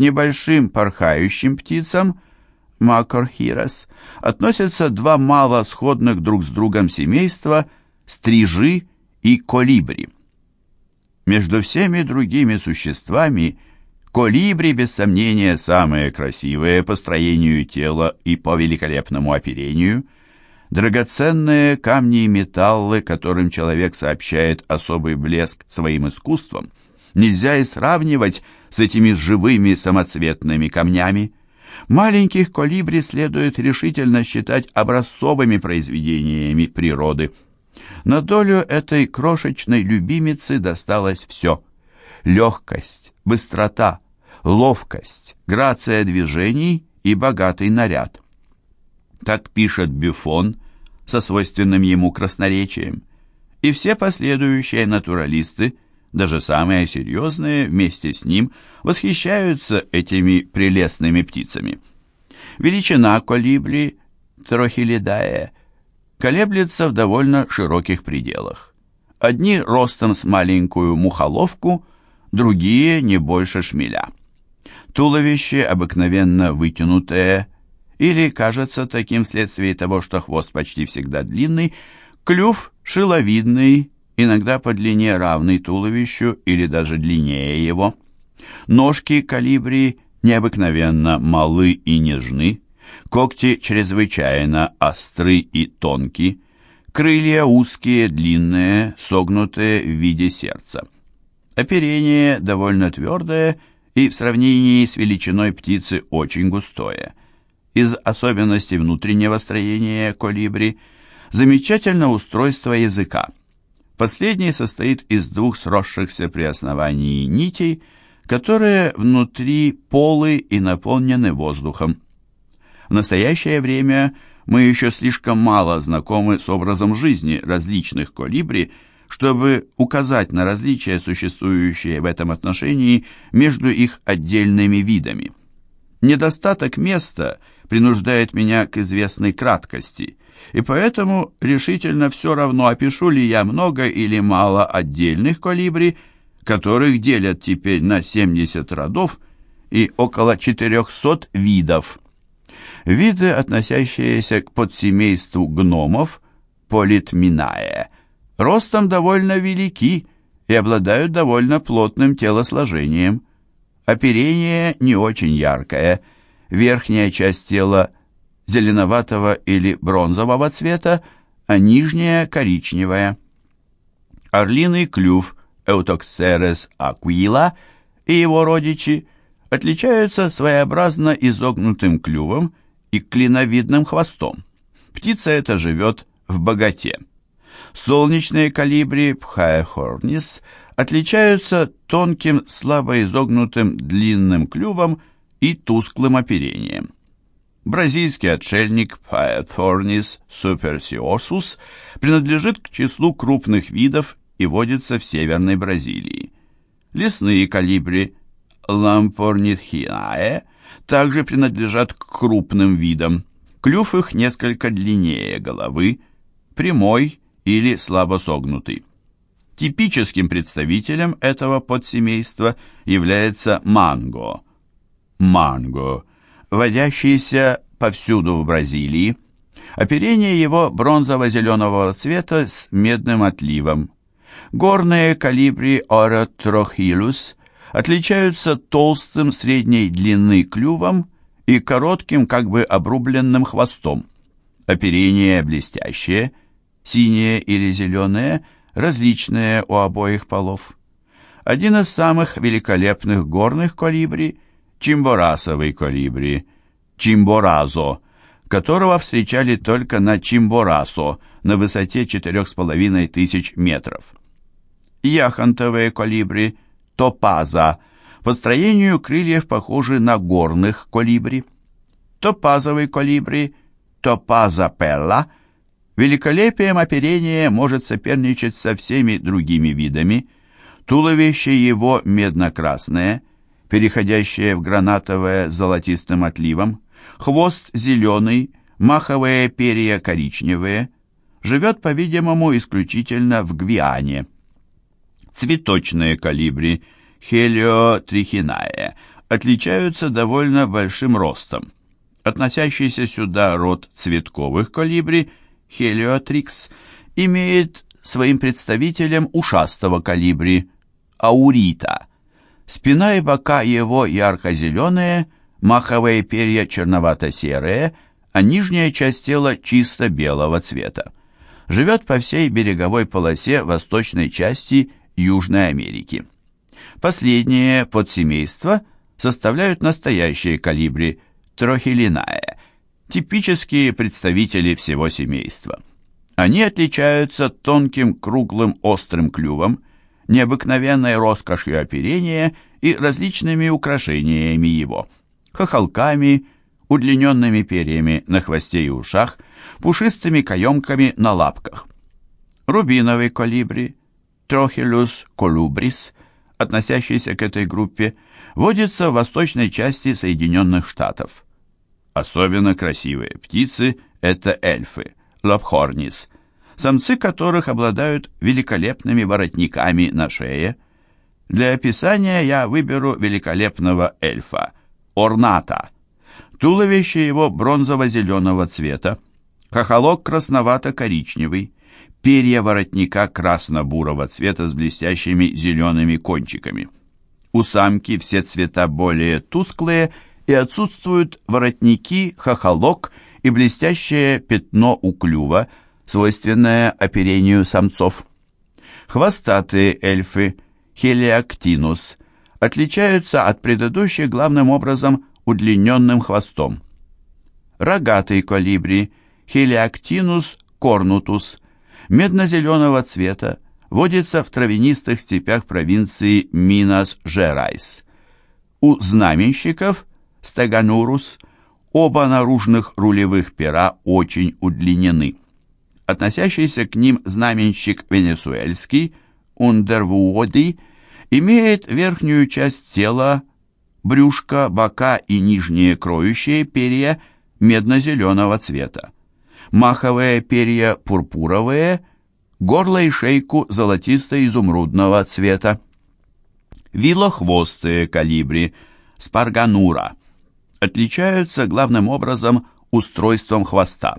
небольшим порхающим птицам Макорхирос относятся два мало сходных друг с другом семейства стрижи и колибри. Между всеми другими существами колибри, без сомнения, самые красивые по строению тела и по великолепному оперению. Драгоценные камни и металлы, которым человек сообщает особый блеск своим искусством, нельзя и сравнивать с этими живыми самоцветными камнями. Маленьких колибри следует решительно считать образцовыми произведениями природы. На долю этой крошечной любимицы досталось все. Легкость, быстрота, ловкость, грация движений и богатый наряд. Так пишет Бюфон со свойственным ему красноречием. И все последующие натуралисты – даже самые серьезные вместе с ним восхищаются этими прелестными птицами. Величина колибри трохилидае колеблется в довольно широких пределах. Одни ростом с маленькую мухоловку, другие не больше шмеля. Туловище обыкновенно вытянутое или кажется таким вследствие того, что хвост почти всегда длинный, клюв шиловидный иногда по длине равный туловищу или даже длиннее его. Ножки калибри необыкновенно малы и нежны, когти чрезвычайно остры и тонкие, крылья узкие, длинные, согнутые в виде сердца. Оперение довольно твердое и в сравнении с величиной птицы очень густое. Из особенностей внутреннего строения колибри замечательно устройство языка. Последний состоит из двух сросшихся при основании нитей, которые внутри полы и наполнены воздухом. В настоящее время мы еще слишком мало знакомы с образом жизни различных колибри, чтобы указать на различия, существующие в этом отношении между их отдельными видами. Недостаток места принуждает меня к известной краткости – и поэтому решительно все равно, опишу ли я много или мало отдельных колибри, которых делят теперь на 70 родов и около 400 видов. Виды, относящиеся к подсемейству гномов, политминае, ростом довольно велики и обладают довольно плотным телосложением. Оперение не очень яркое, верхняя часть тела – зеленоватого или бронзового цвета, а нижняя коричневая. Орлиный клюв Эутоксерес аквила и его родичи отличаются своеобразно изогнутым клювом и клиновидным хвостом. Птица эта живет в богате. Солнечные калибри Пхаехорнис отличаются тонким, слабо изогнутым длинным клювом и тусклым оперением. Бразильский отшельник Paethornis superciosus принадлежит к числу крупных видов и водится в Северной Бразилии. Лесные калибри Lampornithiae также принадлежат к крупным видам. Клюв их несколько длиннее головы, прямой или слабо согнутый. Типическим представителем этого подсемейства является манго. Манго водящийся повсюду в Бразилии. Оперение его бронзово-зеленого цвета с медным отливом. Горные калибри Оротрохилус отличаются толстым средней длины клювом и коротким, как бы обрубленным хвостом. Оперение блестящее, синее или зеленое, различное у обоих полов. Один из самых великолепных горных колибри – чимборасовый колибри, чимборазо, которого встречали только на Чимборасо на высоте 4,5 тысяч метров. Яхонтовые колибри, топаза, по строению крыльев похожи на горных колибри. Топазовый колибри, топаза пелла, великолепием оперения может соперничать со всеми другими видами. Туловище его медно-красное – переходящее в гранатовое золотистым отливом, хвост зеленый, маховые перья коричневые, живет, по-видимому, исключительно в Гвиане. Цветочные калибри Хелиотрихинае отличаются довольно большим ростом. Относящийся сюда род цветковых колибри Хелиотрикс имеет своим представителем ушастого калибри Аурита. Спина и бока его ярко-зеленые, маховые перья черновато-серые, а нижняя часть тела чисто белого цвета. Живет по всей береговой полосе восточной части Южной Америки. Последние подсемейства составляют настоящие калибри трохилиная, типические представители всего семейства. Они отличаются тонким круглым острым клювом, необыкновенной роскошью оперения и различными украшениями его, хохолками, удлиненными перьями на хвосте и ушах, пушистыми каемками на лапках. Рубиновый колибри, Трохилус колубрис, относящийся к этой группе, водится в восточной части Соединенных Штатов. Особенно красивые птицы – это эльфы, лобхорнис, самцы которых обладают великолепными воротниками на шее. Для описания я выберу великолепного эльфа – орната. Туловище его бронзово-зеленого цвета, хохолок красновато-коричневый, перья воротника красно-бурого цвета с блестящими зелеными кончиками. У самки все цвета более тусклые и отсутствуют воротники, хохолок и блестящее пятно у клюва, свойственное оперению самцов. Хвостатые эльфы, хелиактинус, отличаются от предыдущих главным образом удлиненным хвостом. Рогатый колибри, хелиактинус корнутус, медно-зеленого цвета, водится в травянистых степях провинции Минас-Жерайс. У знаменщиков стеганурус оба наружных рулевых пера очень удлинены. Относящийся к ним знаменщик венесуэльский, ундервуоди, имеет верхнюю часть тела, брюшко, бока и нижние кроющие перья медно-зеленого цвета. Маховые перья пурпуровые, горло и шейку золотисто-изумрудного цвета. Вилохвостые калибри, спарганура, отличаются главным образом устройством хвоста.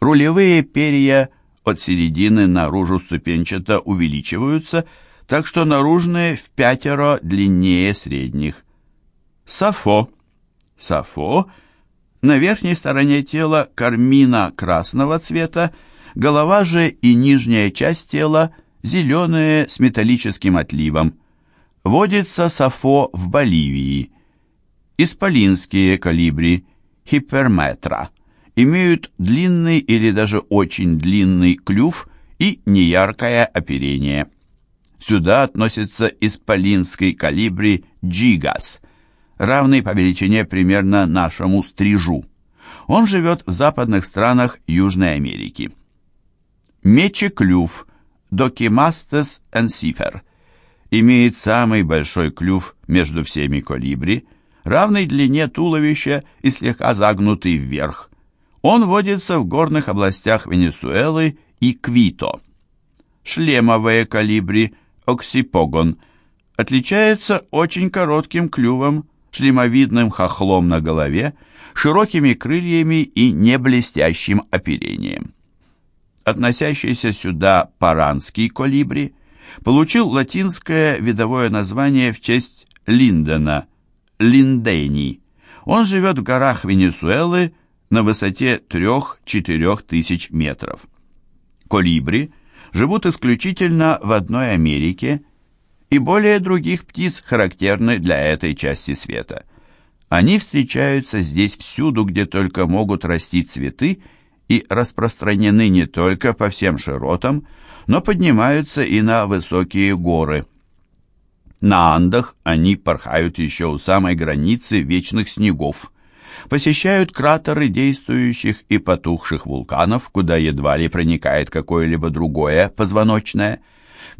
Рулевые перья от середины наружу ступенчато увеличиваются, так что наружные в пятеро длиннее средних. Сафо. Сафо на верхней стороне тела кармина красного цвета, голова же и нижняя часть тела зеленые с металлическим отливом. Водится сафо в Боливии. Исполинские калибри хиперметра имеют длинный или даже очень длинный клюв и неяркое оперение. Сюда относится исполинский калибри джигас, равный по величине примерно нашему стрижу. Он живет в западных странах Южной Америки. Мечеклюв Докимастес энсифер имеет самый большой клюв между всеми колибри – равной длине туловища и слегка загнутый вверх. Он водится в горных областях Венесуэлы и Квито. Шлемовые калибри оксипогон отличается очень коротким клювом, шлемовидным хохлом на голове, широкими крыльями и неблестящим оперением. Относящийся сюда паранский колибри получил латинское видовое название в честь Линдена – Линдени. Он живет в горах Венесуэлы на высоте 3-4 тысяч метров. Колибри живут исключительно в одной Америке, и более других птиц характерны для этой части света. Они встречаются здесь всюду, где только могут расти цветы, и распространены не только по всем широтам, но поднимаются и на высокие горы – на Андах они порхают еще у самой границы вечных снегов, посещают кратеры действующих и потухших вулканов, куда едва ли проникает какое-либо другое позвоночное.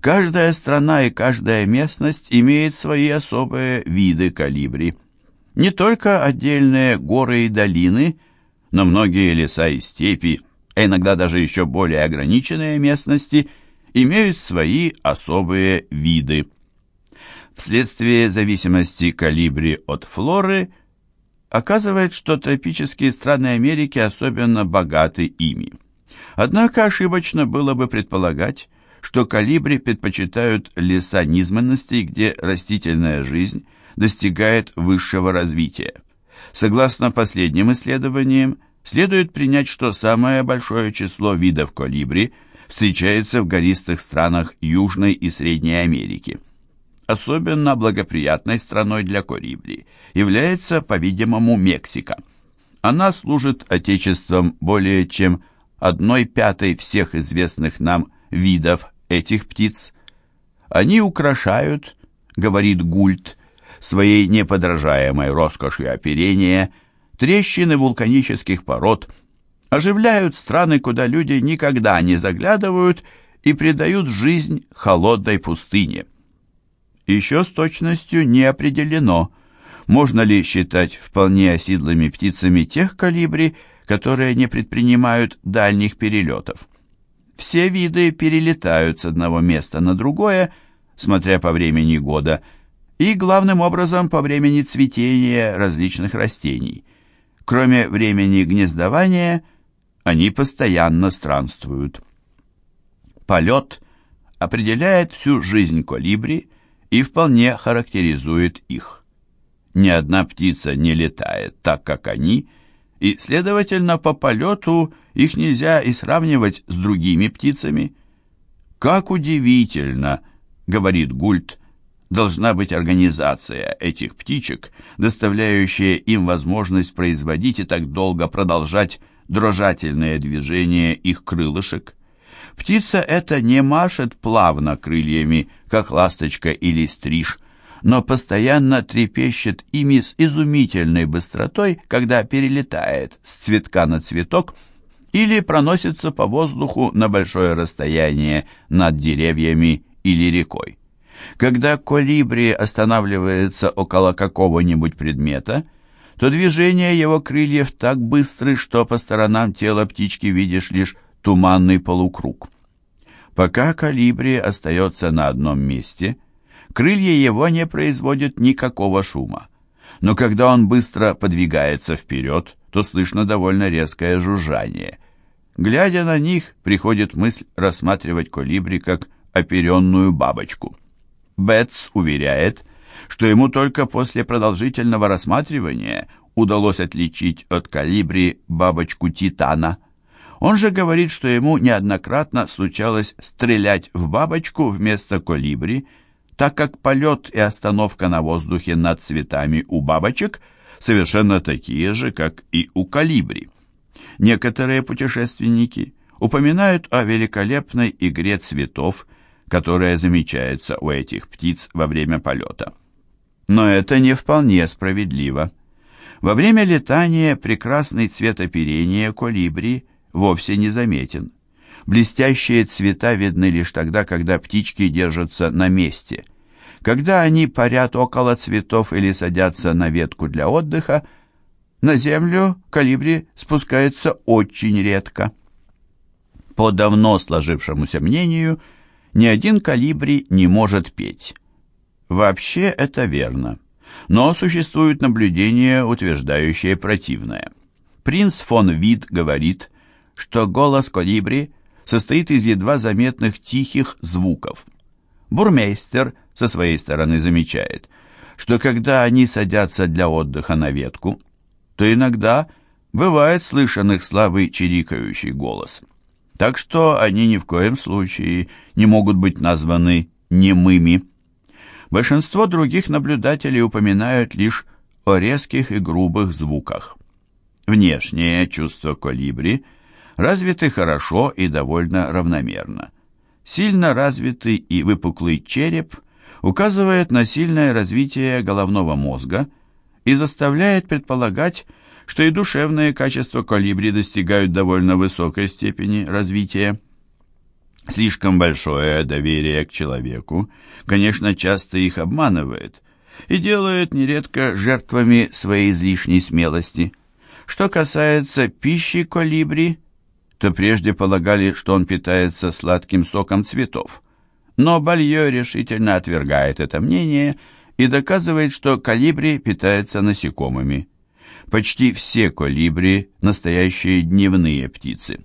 Каждая страна и каждая местность имеет свои особые виды калибри. Не только отдельные горы и долины, но многие леса и степи, а иногда даже еще более ограниченные местности, имеют свои особые виды. Вследствие зависимости калибри от флоры оказывает, что тропические страны Америки особенно богаты ими. Однако ошибочно было бы предполагать, что калибри предпочитают леса низменностей, где растительная жизнь достигает высшего развития. Согласно последним исследованиям, следует принять, что самое большое число видов колибри встречается в гористых странах Южной и Средней Америки. Особенно благоприятной страной для колибри является, по-видимому, Мексика. Она служит отечеством более чем одной пятой всех известных нам видов этих птиц. Они украшают, говорит Гульт, своей неподражаемой роскошью оперения трещины вулканических пород, оживляют страны, куда люди никогда не заглядывают и придают жизнь холодной пустыне. Еще с точностью не определено, можно ли считать вполне оседлыми птицами тех калибри, которые не предпринимают дальних перелетов. Все виды перелетают с одного места на другое, смотря по времени года, и главным образом по времени цветения различных растений. Кроме времени гнездования, они постоянно странствуют. Полет определяет всю жизнь колибри и вполне характеризует их. Ни одна птица не летает так, как они – и, следовательно, по полету их нельзя и сравнивать с другими птицами. «Как удивительно!» — говорит Гульт. «Должна быть организация этих птичек, доставляющая им возможность производить и так долго продолжать дрожательное движение их крылышек. Птица эта не машет плавно крыльями, как ласточка или стриж, но постоянно трепещет ими с изумительной быстротой, когда перелетает с цветка на цветок или проносится по воздуху на большое расстояние над деревьями или рекой. Когда колибри останавливается около какого-нибудь предмета, то движение его крыльев так быстры, что по сторонам тела птички видишь лишь туманный полукруг. Пока колибри остается на одном месте – Крылья его не производят никакого шума. Но когда он быстро подвигается вперед, то слышно довольно резкое жужжание. Глядя на них, приходит мысль рассматривать колибри как оперенную бабочку. Бетс уверяет, что ему только после продолжительного рассматривания удалось отличить от калибри бабочку Титана. Он же говорит, что ему неоднократно случалось стрелять в бабочку вместо колибри, так как полет и остановка на воздухе над цветами у бабочек совершенно такие же, как и у калибри. Некоторые путешественники упоминают о великолепной игре цветов, которая замечается у этих птиц во время полета. Но это не вполне справедливо. Во время летания прекрасный цвет оперения колибри вовсе не заметен. Блестящие цвета видны лишь тогда, когда птички держатся на месте. Когда они парят около цветов или садятся на ветку для отдыха, на землю калибри спускается очень редко. По давно сложившемуся мнению, ни один калибри не может петь. Вообще это верно. Но существуют наблюдения, утверждающие противное. Принц фон Вид говорит, что голос колибри состоит из едва заметных тихих звуков. Бурмейстер со своей стороны замечает, что когда они садятся для отдыха на ветку, то иногда бывает слышен их слабый чирикающий голос. Так что они ни в коем случае не могут быть названы немыми. Большинство других наблюдателей упоминают лишь о резких и грубых звуках. Внешнее чувство колибри – развиты хорошо и довольно равномерно. Сильно развитый и выпуклый череп указывает на сильное развитие головного мозга и заставляет предполагать, что и душевные качества колибри достигают довольно высокой степени развития. Слишком большое доверие к человеку, конечно, часто их обманывает и делает нередко жертвами своей излишней смелости. Что касается пищи колибри, то прежде полагали, что он питается сладким соком цветов. Но Балье решительно отвергает это мнение и доказывает, что колибри питается насекомыми. Почти все колибри – настоящие дневные птицы.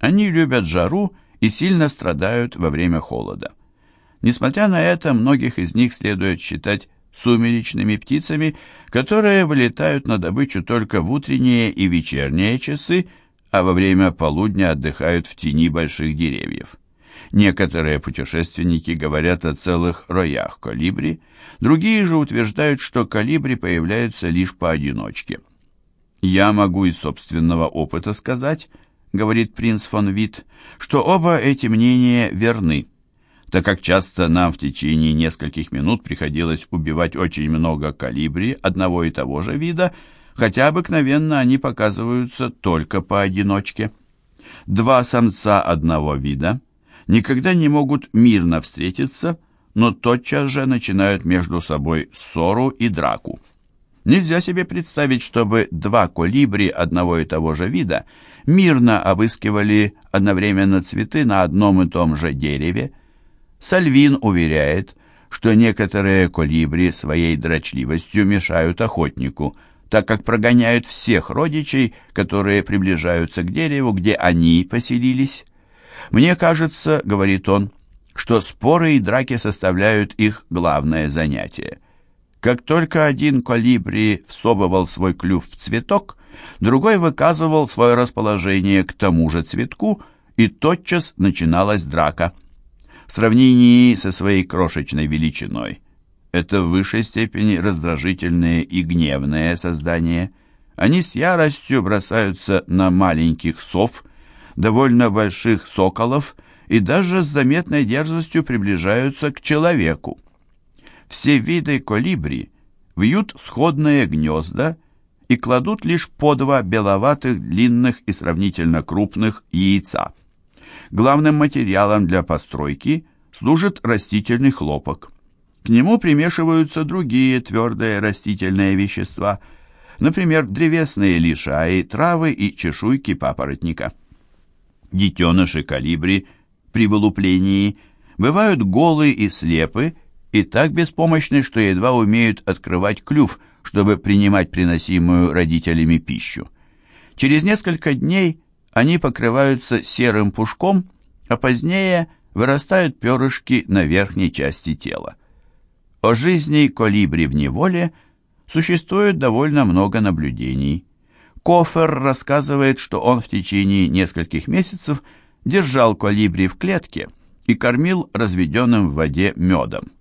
Они любят жару и сильно страдают во время холода. Несмотря на это, многих из них следует считать сумеречными птицами, которые вылетают на добычу только в утренние и вечерние часы, а во время полудня отдыхают в тени больших деревьев. Некоторые путешественники говорят о целых роях колибри, другие же утверждают, что колибри появляются лишь поодиночке. «Я могу из собственного опыта сказать», — говорит принц фон Вит, что оба эти мнения верны, так как часто нам в течение нескольких минут приходилось убивать очень много калибри одного и того же вида, хотя обыкновенно они показываются только поодиночке. Два самца одного вида никогда не могут мирно встретиться, но тотчас же начинают между собой ссору и драку. Нельзя себе представить, чтобы два колибри одного и того же вида мирно обыскивали одновременно цветы на одном и том же дереве. Сальвин уверяет, что некоторые колибри своей дрочливостью мешают охотнику, так как прогоняют всех родичей, которые приближаются к дереву, где они поселились. «Мне кажется, — говорит он, — что споры и драки составляют их главное занятие. Как только один колибри всовывал свой клюв в цветок, другой выказывал свое расположение к тому же цветку, и тотчас начиналась драка. В сравнении со своей крошечной величиной это в высшей степени раздражительные и гневные создания. Они с яростью бросаются на маленьких сов, довольно больших соколов и даже с заметной дерзостью приближаются к человеку. Все виды колибри вьют сходные гнезда и кладут лишь по два беловатых, длинных и сравнительно крупных яйца. Главным материалом для постройки служит растительный хлопок. К нему примешиваются другие твердые растительные вещества, например, древесные лишаи, травы и чешуйки папоротника. Детеныши калибри при вылуплении бывают голые и слепы и так беспомощны, что едва умеют открывать клюв, чтобы принимать приносимую родителями пищу. Через несколько дней они покрываются серым пушком, а позднее вырастают перышки на верхней части тела. О жизни колибри в неволе существует довольно много наблюдений. Кофер рассказывает, что он в течение нескольких месяцев держал колибри в клетке и кормил разведенным в воде медом.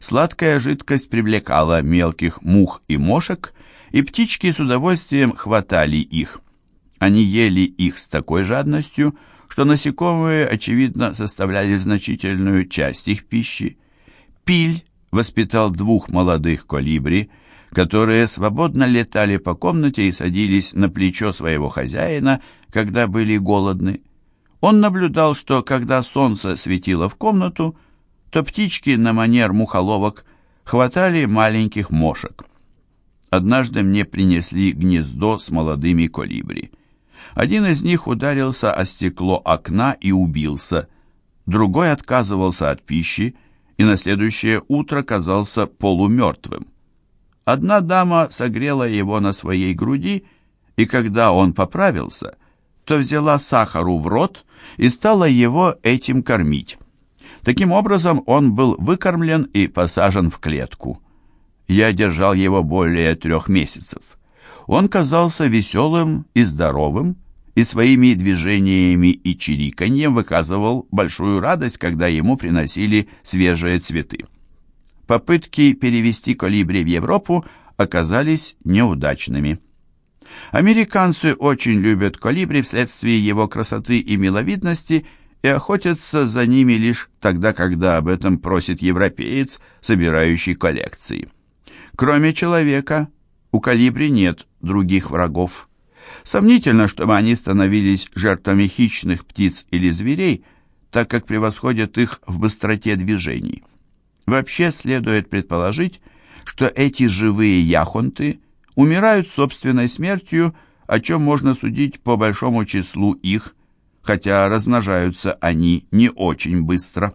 Сладкая жидкость привлекала мелких мух и мошек, и птички с удовольствием хватали их. Они ели их с такой жадностью, что насекомые, очевидно, составляли значительную часть их пищи. Пиль воспитал двух молодых колибри, которые свободно летали по комнате и садились на плечо своего хозяина, когда были голодны. Он наблюдал, что когда солнце светило в комнату, то птички на манер мухоловок хватали маленьких мошек. Однажды мне принесли гнездо с молодыми колибри. Один из них ударился о стекло окна и убился, другой отказывался от пищи и на следующее утро казался полумертвым. Одна дама согрела его на своей груди, и когда он поправился, то взяла сахару в рот и стала его этим кормить. Таким образом, он был выкормлен и посажен в клетку. Я держал его более трех месяцев. Он казался веселым и здоровым, и своими движениями и чириканьем выказывал большую радость, когда ему приносили свежие цветы. Попытки перевести колибри в Европу оказались неудачными. Американцы очень любят колибри вследствие его красоты и миловидности – и охотятся за ними лишь тогда, когда об этом просит европеец, собирающий коллекции. Кроме человека, у калибри нет других врагов. Сомнительно, чтобы они становились жертвами хищных птиц или зверей, так как превосходят их в быстроте движений. Вообще следует предположить, что эти живые яхонты умирают собственной смертью, о чем можно судить по большому числу их, хотя размножаются они не очень быстро.